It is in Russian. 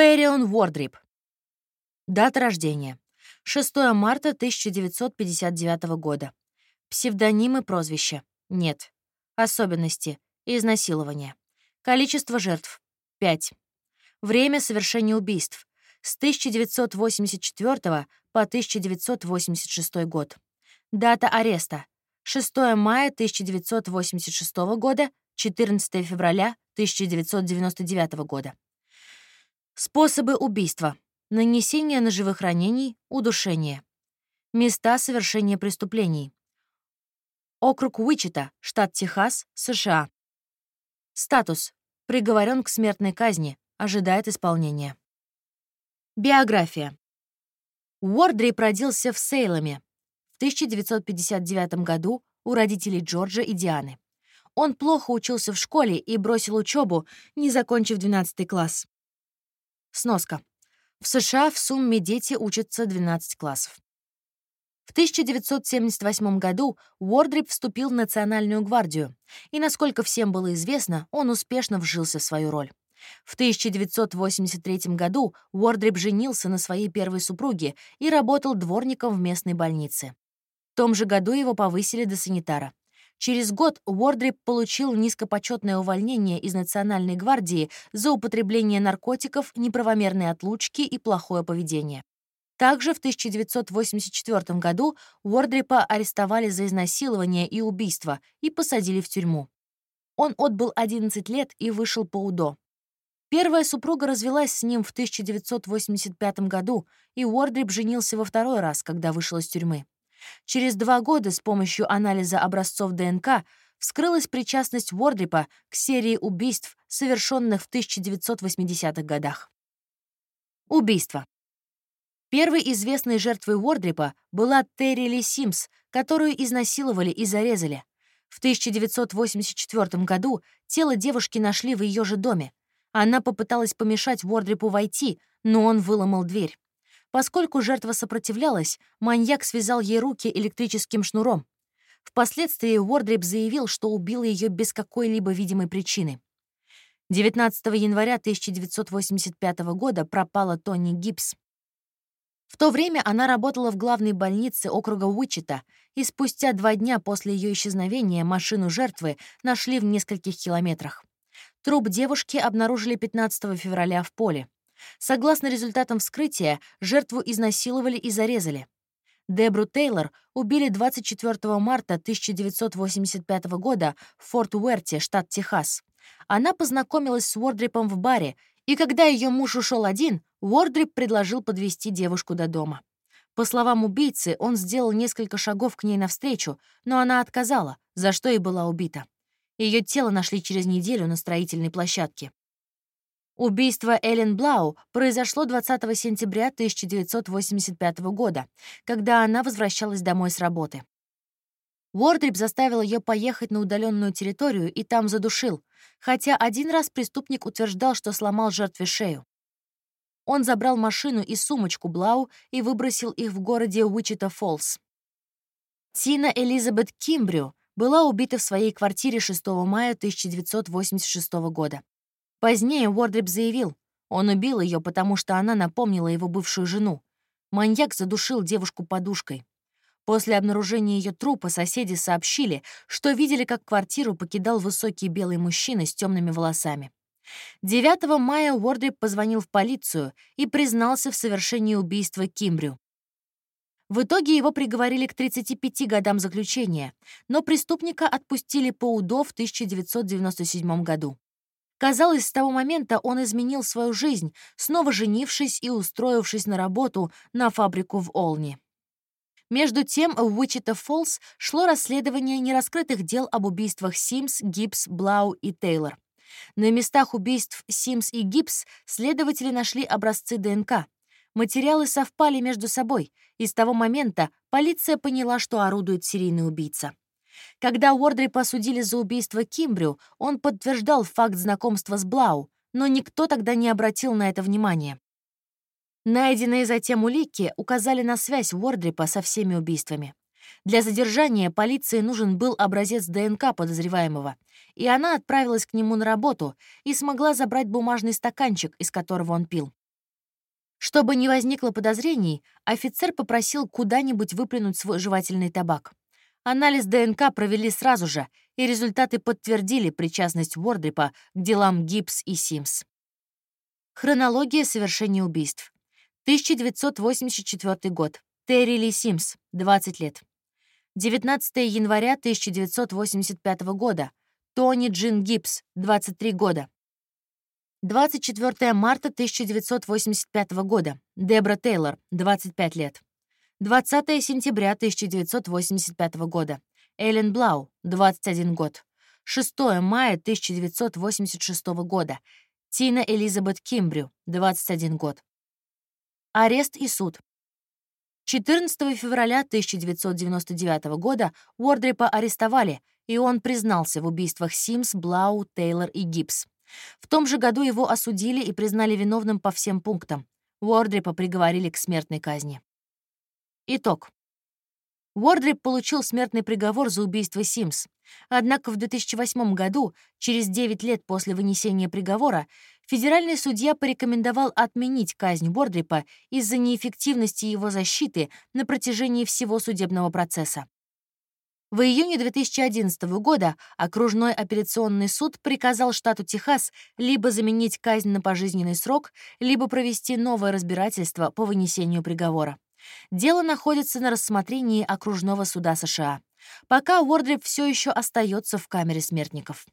Фэрион Уордрип. Дата рождения. 6 марта 1959 года. Псевдоним и прозвище. Нет. Особенности. Изнасилование. Количество жертв. 5. Время совершения убийств. С 1984 по 1986 год. Дата ареста. 6 мая 1986 года, 14 февраля 1999 года. Способы убийства. Нанесение ножевых ранений, удушение. Места совершения преступлений. Округ Уичита, штат Техас, США. Статус. Приговорен к смертной казни, ожидает исполнения. Биография. Уордрип родился в Сейломе в 1959 году у родителей Джорджа и Дианы. Он плохо учился в школе и бросил учебу, не закончив 12 класс. Сноска. В США в сумме дети учатся 12 классов. В 1978 году Уордрип вступил в Национальную гвардию, и, насколько всем было известно, он успешно вжился в свою роль. В 1983 году Уордрип женился на своей первой супруге и работал дворником в местной больнице. В том же году его повысили до санитара. Через год Уордрип получил низкопочетное увольнение из Национальной гвардии за употребление наркотиков, неправомерные отлучки и плохое поведение. Также в 1984 году Уордрипа арестовали за изнасилование и убийство и посадили в тюрьму. Он отбыл 11 лет и вышел по УДО. Первая супруга развелась с ним в 1985 году, и Уордрип женился во второй раз, когда вышел из тюрьмы. Через два года с помощью анализа образцов ДНК вскрылась причастность Уордрипа к серии убийств, совершенных в 1980-х годах. Убийство. Первой известной жертвой Уордрипа была Терри Ли Симс, которую изнасиловали и зарезали. В 1984 году тело девушки нашли в ее же доме. Она попыталась помешать Уордрипу войти, но он выломал дверь. Поскольку жертва сопротивлялась, маньяк связал ей руки электрическим шнуром. Впоследствии Уордрип заявил, что убил ее без какой-либо видимой причины. 19 января 1985 года пропала Тони Гибс. В то время она работала в главной больнице округа Уичита, и спустя два дня после ее исчезновения машину жертвы нашли в нескольких километрах. Труп девушки обнаружили 15 февраля в поле. Согласно результатам вскрытия, жертву изнасиловали и зарезали. Дебру Тейлор убили 24 марта 1985 года в Форт Уэрте, штат Техас. Она познакомилась с Уордрипом в баре, и когда ее муж ушел один, Уордрип предложил подвести девушку до дома. По словам убийцы, он сделал несколько шагов к ней навстречу, но она отказала, за что и была убита. Ее тело нашли через неделю на строительной площадке. Убийство Эллен Блау произошло 20 сентября 1985 года, когда она возвращалась домой с работы. Уордрип заставил ее поехать на удаленную территорию и там задушил, хотя один раз преступник утверждал, что сломал жертве шею. Он забрал машину и сумочку Блау и выбросил их в городе Уичита-Фоллс. Тина Элизабет Кимбрю была убита в своей квартире 6 мая 1986 года. Позднее Уордрип заявил, он убил ее, потому что она напомнила его бывшую жену. Маньяк задушил девушку подушкой. После обнаружения ее трупа соседи сообщили, что видели, как квартиру покидал высокий белый мужчина с темными волосами. 9 мая Уордрип позвонил в полицию и признался в совершении убийства Кимбрю. В итоге его приговорили к 35 годам заключения, но преступника отпустили по УДО в 1997 году. Казалось, с того момента он изменил свою жизнь, снова женившись и устроившись на работу на фабрику в Олни. Между тем, в Уичита-Фоллс шло расследование нераскрытых дел об убийствах Симс, Гибс, Блау и Тейлор. На местах убийств Симс и Гибс следователи нашли образцы ДНК. Материалы совпали между собой, и с того момента полиция поняла, что орудует серийный убийца. Когда Уордри посудили за убийство Кимбрю, он подтверждал факт знакомства с Блау, но никто тогда не обратил на это внимания. Найденные затем улики указали на связь Уордрипа со всеми убийствами. Для задержания полиции нужен был образец ДНК подозреваемого, и она отправилась к нему на работу и смогла забрать бумажный стаканчик, из которого он пил. Чтобы не возникло подозрений, офицер попросил куда-нибудь выплюнуть свой жевательный табак. Анализ ДНК провели сразу же, и результаты подтвердили причастность Уордрипа к делам Гибс и Симс. Хронология совершения убийств. 1984 год. Терри Ли Симс, 20 лет. 19 января 1985 года. Тони Джин Гибс, 23 года. 24 марта 1985 года. Дебра Тейлор, 25 лет. 20 сентября 1985 года. Эллен Блау, 21 год. 6 мая 1986 года. Тина Элизабет Кимбрю, 21 год. Арест и суд. 14 февраля 1999 года Уордрипа арестовали, и он признался в убийствах Симс, Блау, Тейлор и Гибс. В том же году его осудили и признали виновным по всем пунктам. Уордрипа приговорили к смертной казни. Итог. Уордрип получил смертный приговор за убийство Симс. Однако в 2008 году, через 9 лет после вынесения приговора, федеральный судья порекомендовал отменить казнь Уордрипа из-за неэффективности его защиты на протяжении всего судебного процесса. В июне 2011 года окружной апелляционный суд приказал штату Техас либо заменить казнь на пожизненный срок, либо провести новое разбирательство по вынесению приговора. Дело находится на рассмотрении окружного суда США. Пока Уордрип все еще остается в камере смертников.